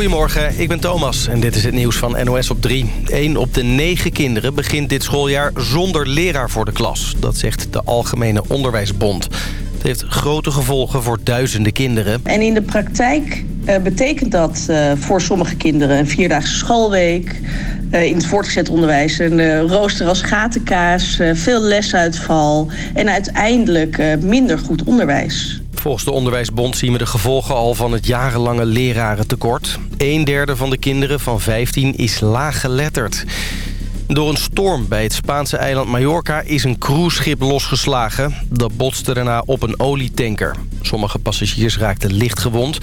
Goedemorgen, ik ben Thomas en dit is het nieuws van NOS op 3. Eén op de negen kinderen begint dit schooljaar zonder leraar voor de klas. Dat zegt de Algemene Onderwijsbond. Het heeft grote gevolgen voor duizenden kinderen. En in de praktijk uh, betekent dat uh, voor sommige kinderen een vierdaagse schoolweek... Uh, in het voortgezet onderwijs een rooster als gatenkaas, veel lesuitval... en uiteindelijk minder goed onderwijs. Volgens de Onderwijsbond zien we de gevolgen al van het jarenlange lerarentekort. Een derde van de kinderen van 15 is laaggeletterd. Door een storm bij het Spaanse eiland Mallorca is een cruiseschip losgeslagen. Dat botste daarna op een olietanker. Sommige passagiers raakten licht gewond.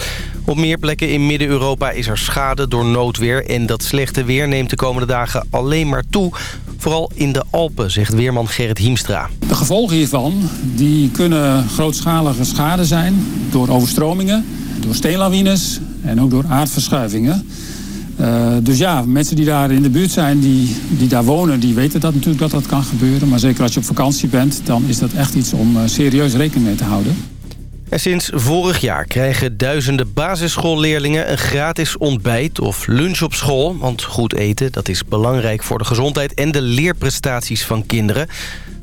Op meer plekken in Midden-Europa is er schade door noodweer... en dat slechte weer neemt de komende dagen alleen maar toe. Vooral in de Alpen, zegt weerman Gerrit Hiemstra. De gevolgen hiervan die kunnen grootschalige schade zijn... door overstromingen, door steenlawines en ook door aardverschuivingen... Uh, dus ja, mensen die daar in de buurt zijn, die, die daar wonen, die weten dat natuurlijk dat dat kan gebeuren. Maar zeker als je op vakantie bent, dan is dat echt iets om uh, serieus rekening mee te houden. En sinds vorig jaar krijgen duizenden basisschoolleerlingen een gratis ontbijt of lunch op school. Want goed eten, dat is belangrijk voor de gezondheid en de leerprestaties van kinderen.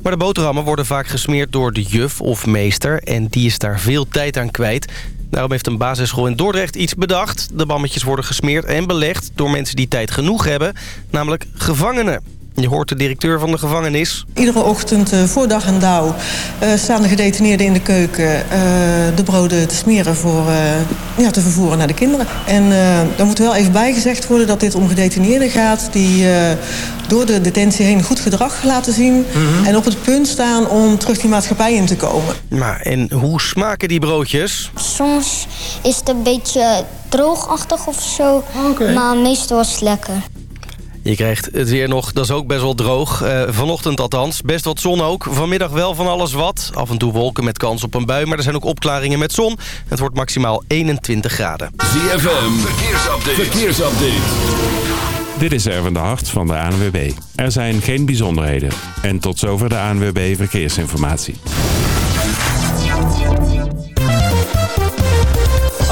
Maar de boterhammen worden vaak gesmeerd door de juf of meester en die is daar veel tijd aan kwijt. Daarom heeft een basisschool in Dordrecht iets bedacht. De bammetjes worden gesmeerd en belegd door mensen die tijd genoeg hebben, namelijk gevangenen. Je hoort de directeur van de gevangenis. Iedere ochtend uh, voor dag en dauw uh, staan de gedetineerden in de keuken... Uh, de broden te smeren voor ja, te vervoeren naar de kinderen. En dan moet wel even bijgezegd worden dat dit om gedetineerden gaat... die door de detentie heen goed gedrag laten zien... Mm -hmm. en op het punt staan om terug die maatschappij in te komen. Maar en hoe smaken die broodjes? Soms is het een beetje droogachtig of zo, okay. maar meestal is het lekker. Je krijgt het weer nog, dat is ook best wel droog. Uh, vanochtend althans, best wat zon ook. Vanmiddag wel van alles wat. Af en toe wolken met kans op een bui, maar er zijn ook opklaringen met zon. Het wordt maximaal 21 graden. ZFM, verkeersupdate. verkeersupdate. Dit is Erwin de Hart van de ANWB. Er zijn geen bijzonderheden. En tot zover de ANWB Verkeersinformatie.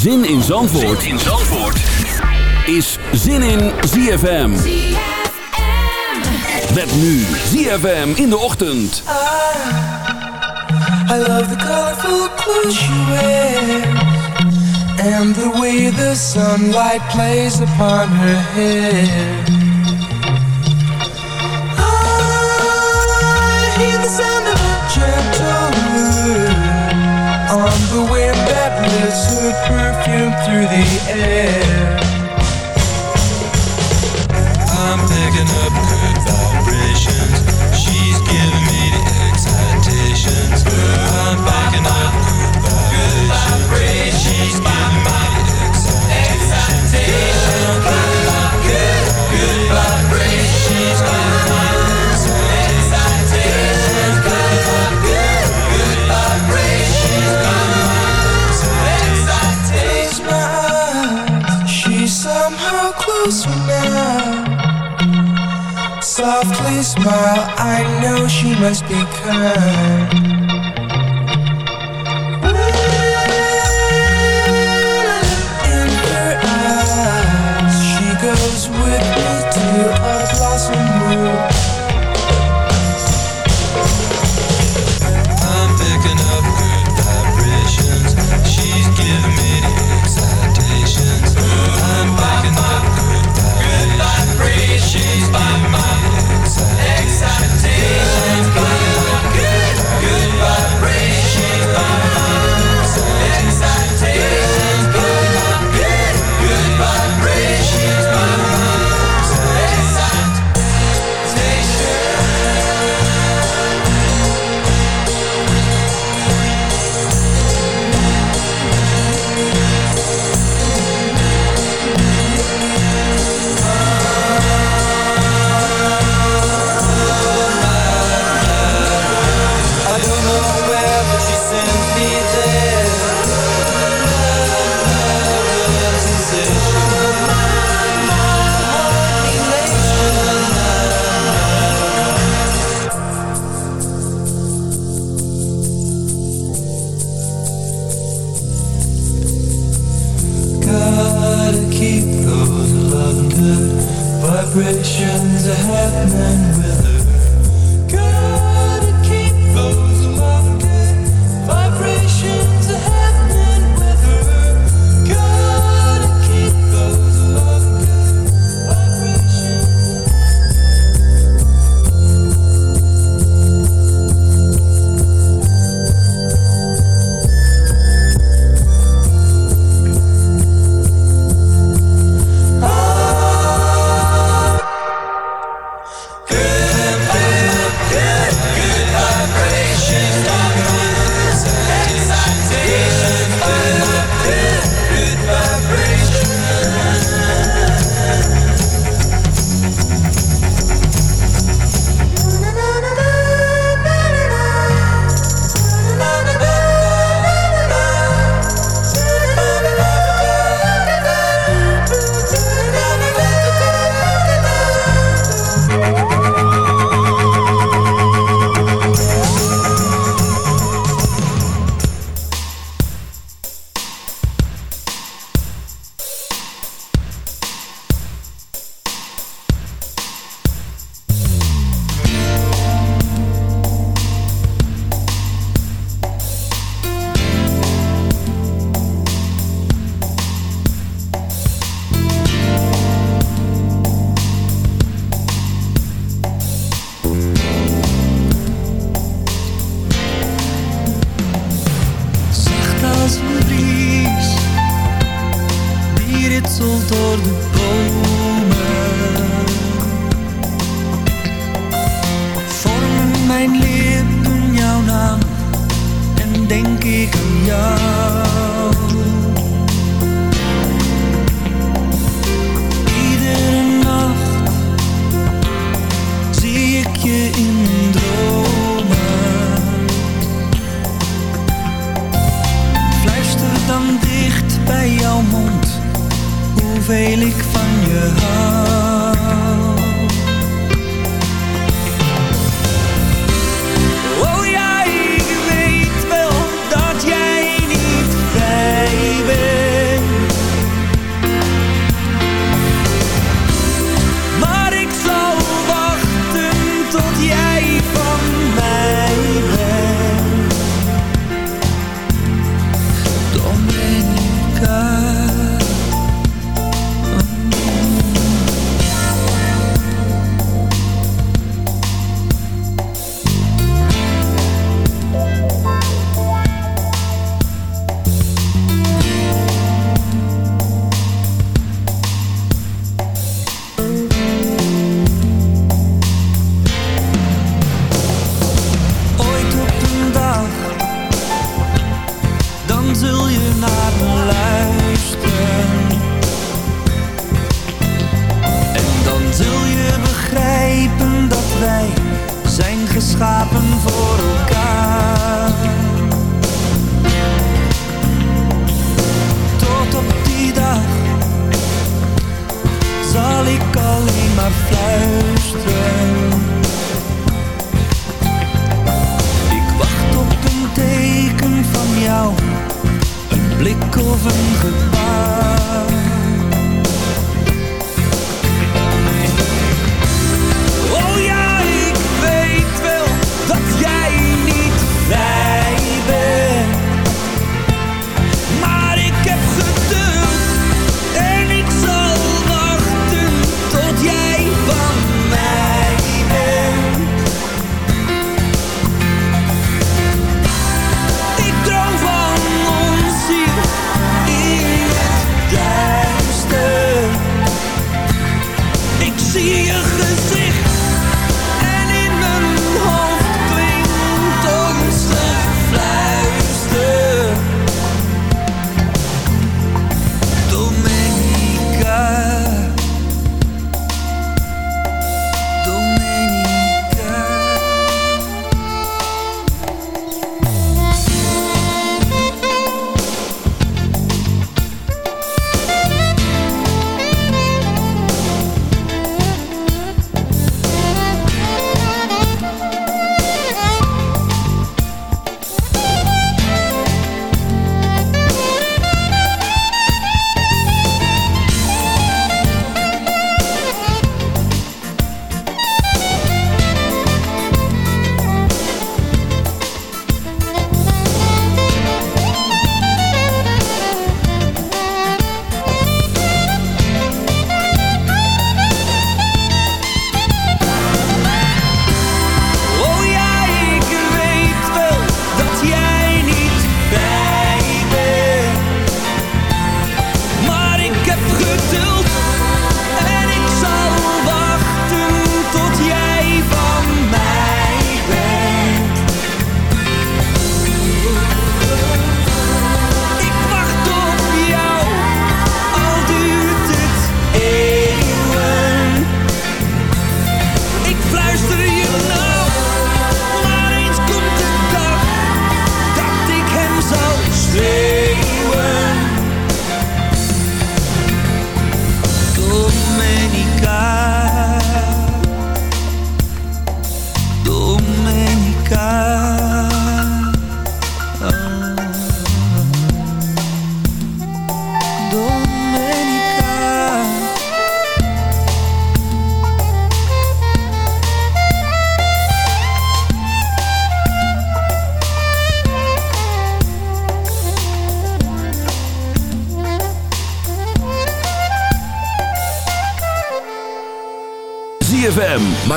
Zin in Zandvoort, zin in Zandvoort. is Zin in ZFM. ZFM. Met nu ZFM in de ochtend. I, I love the colorful clothes you wear. And the way the sunlight plays upon her hair. I hear the sound of a gentle wind on the wind lifts her perfume through the air. I'm picking up just because.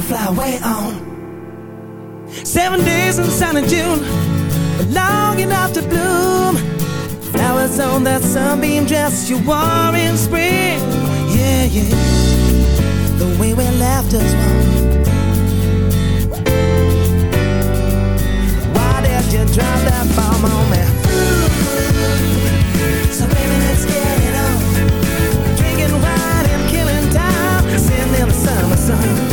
you fly away on. Seven days in sunny June, long enough to bloom. Flowers on that sunbeam dress you wore in spring. Yeah, yeah. The way we left us one. Why did you drop that bomb on me? Ooh. So baby, let's get it on. Drinking wine and killing time. Send them summer sun.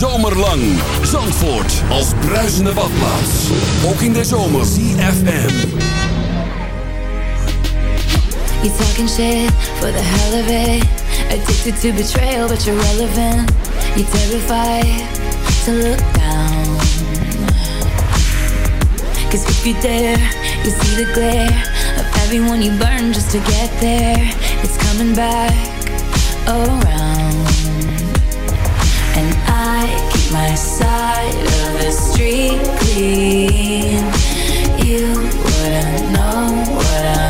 Hele zomer lang. Zandvoort als bruisende badplaats. Ook in de zomer. CFM. You talking shit for the hell of it. Addicted to betrayal, but you're relevant. You're terrified to look down. Cause if you dare, you see the glare of everyone you burn just to get there. It's coming back around. My side of the street clean. You wouldn't know what I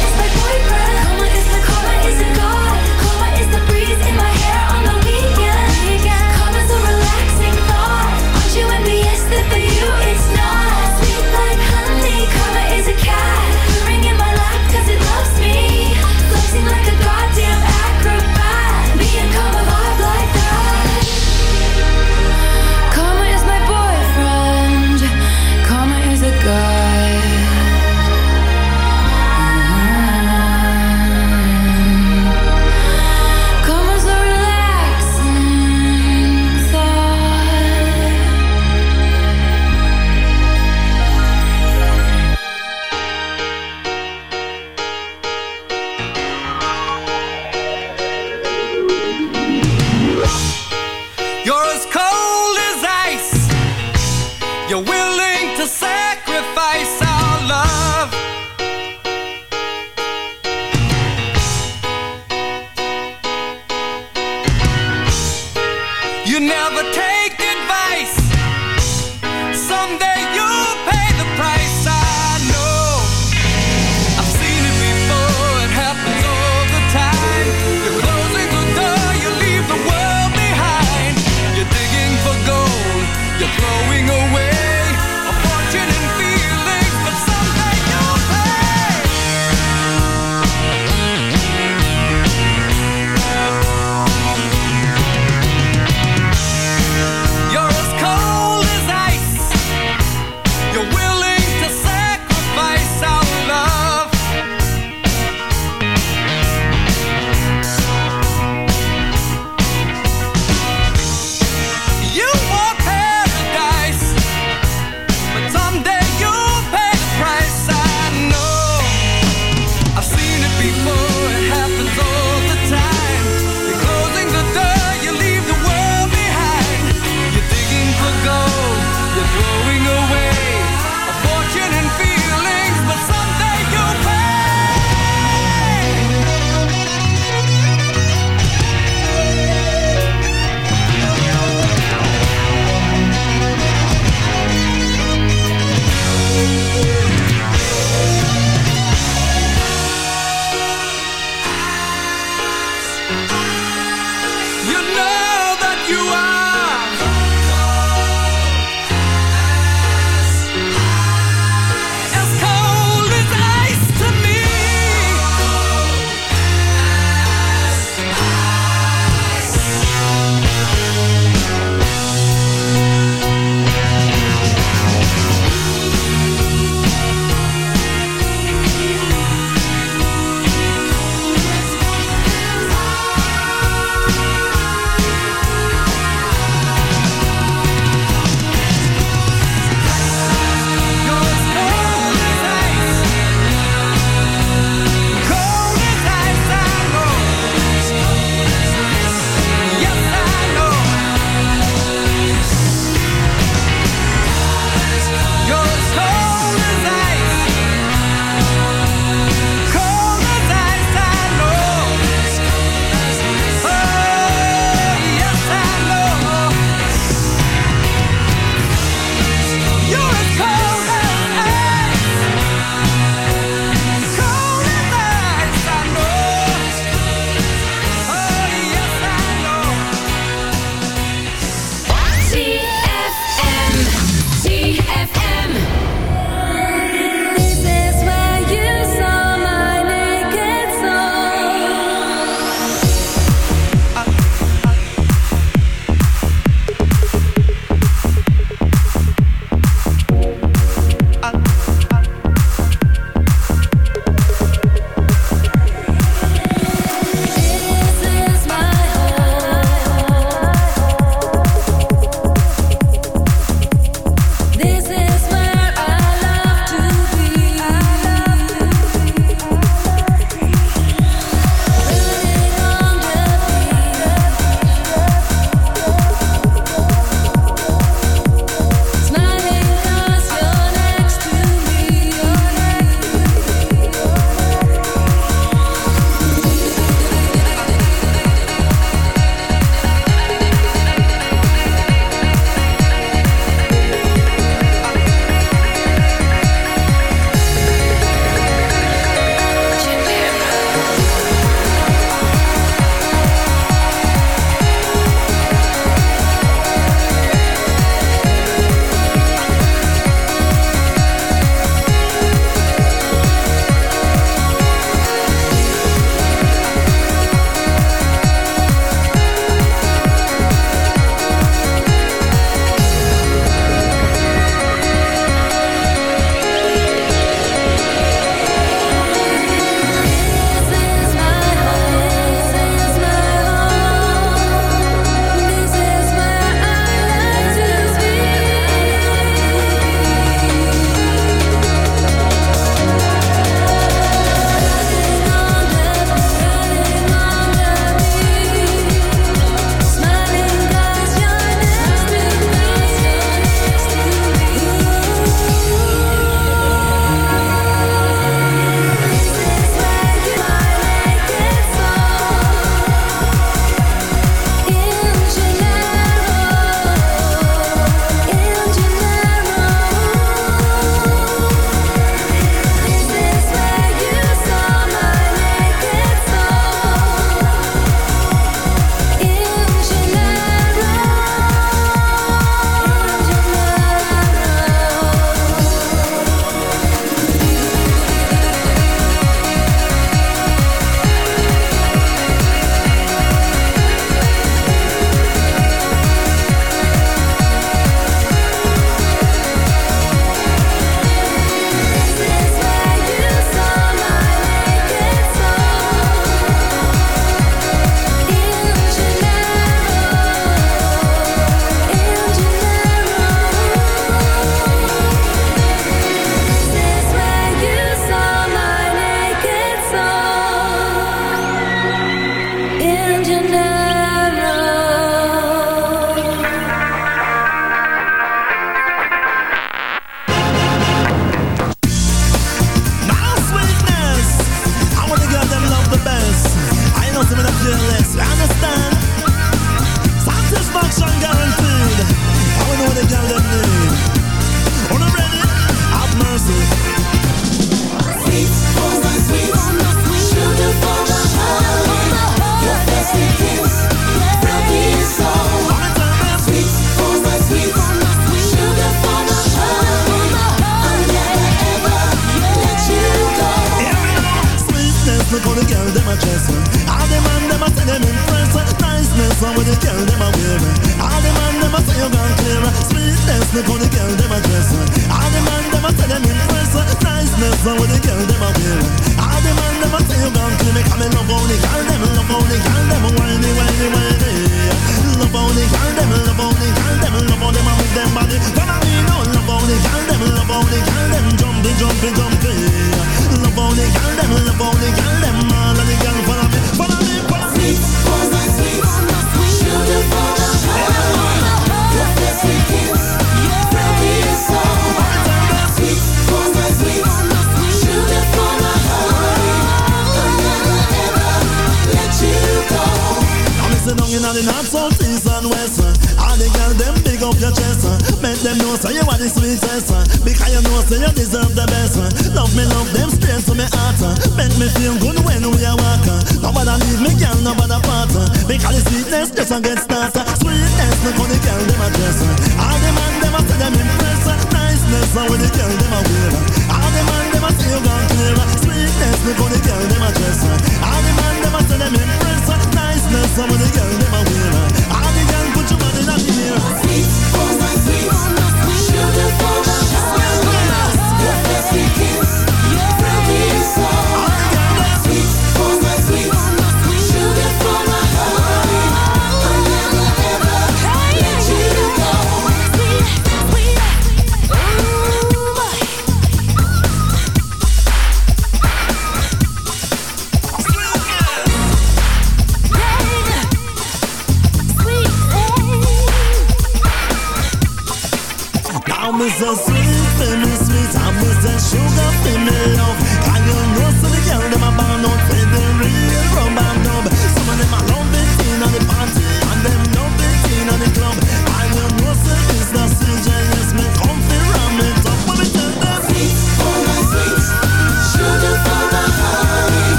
and with the girl them a waver, All the man them a still gone clear. Sweetness before the girl them a dress. All the man them a tell them impress. Niceness and with the girl them a waver.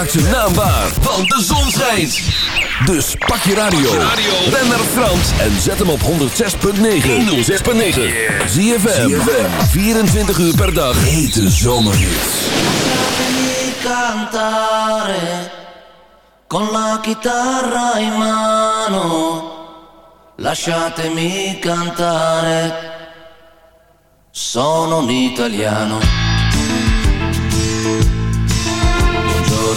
Maak zijn naam waar, want de zon schijnt. Dus pak je radio. Ben naar Frans en zet hem op 106.9. 106.9. ZFM. 24 uur per dag. Hete zomerhits. cantare con la chitarra in mano. Lasciatemi cantare, sono un italiano.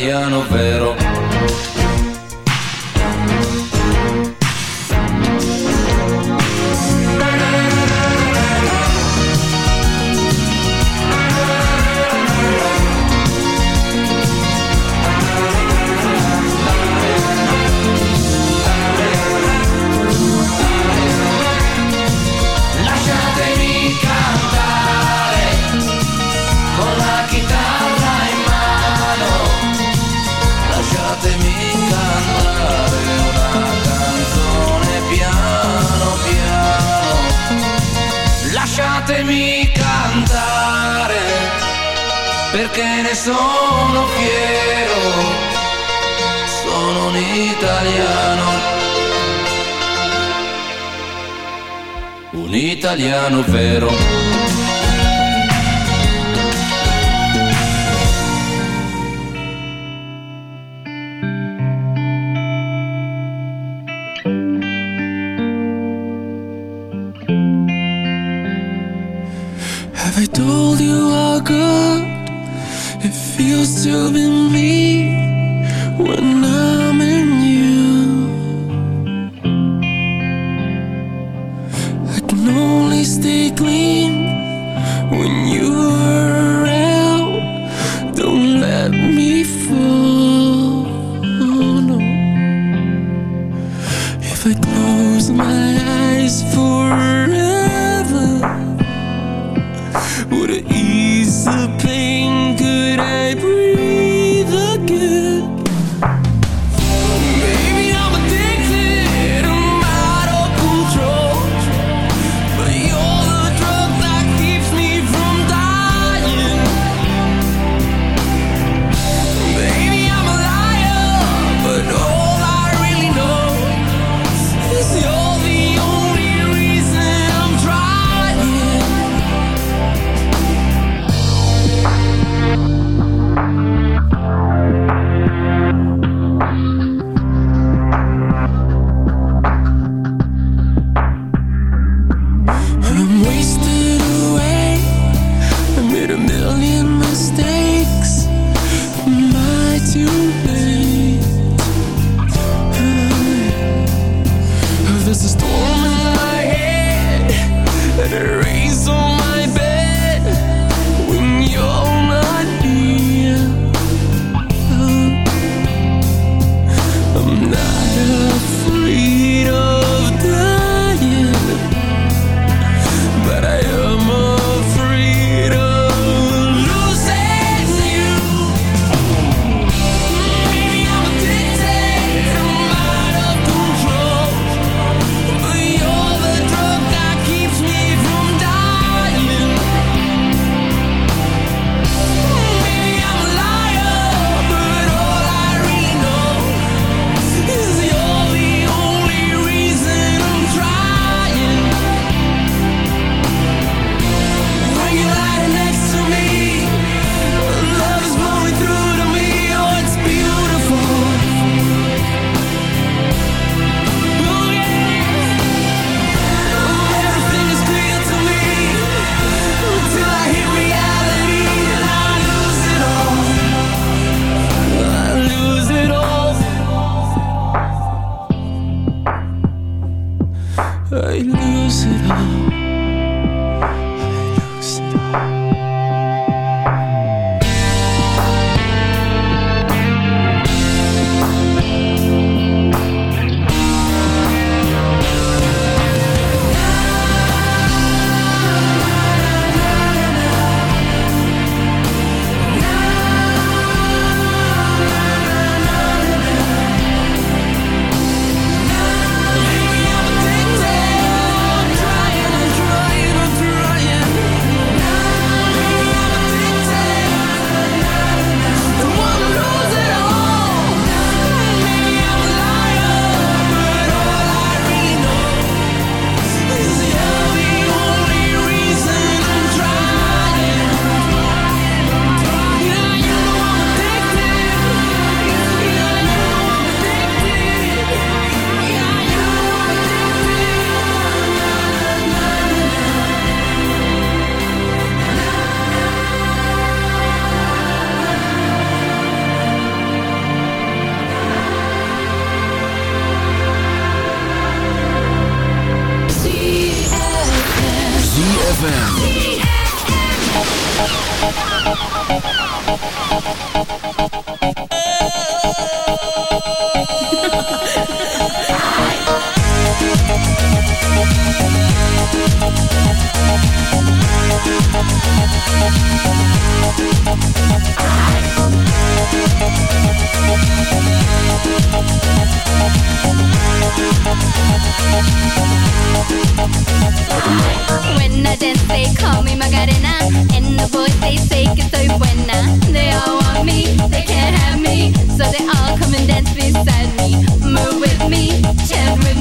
italiano vero. Italiano vero.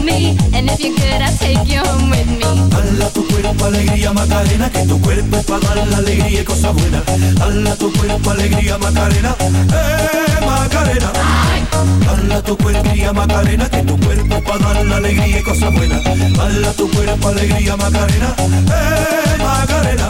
Me. And if you're good, I'll take you home with me. Hala tu cuerpo alegría Macarena, que tu cuerpo es para dar la alegría y cosas buenas. Hala tu cuerpo alegría Macarena, eh Macarena. Hala tu cuerpo alegría Macarena, que tu cuerpo es para dar la alegría y cosas buenas. Hala tu cuerpo alegría Macarena, eh Macarena.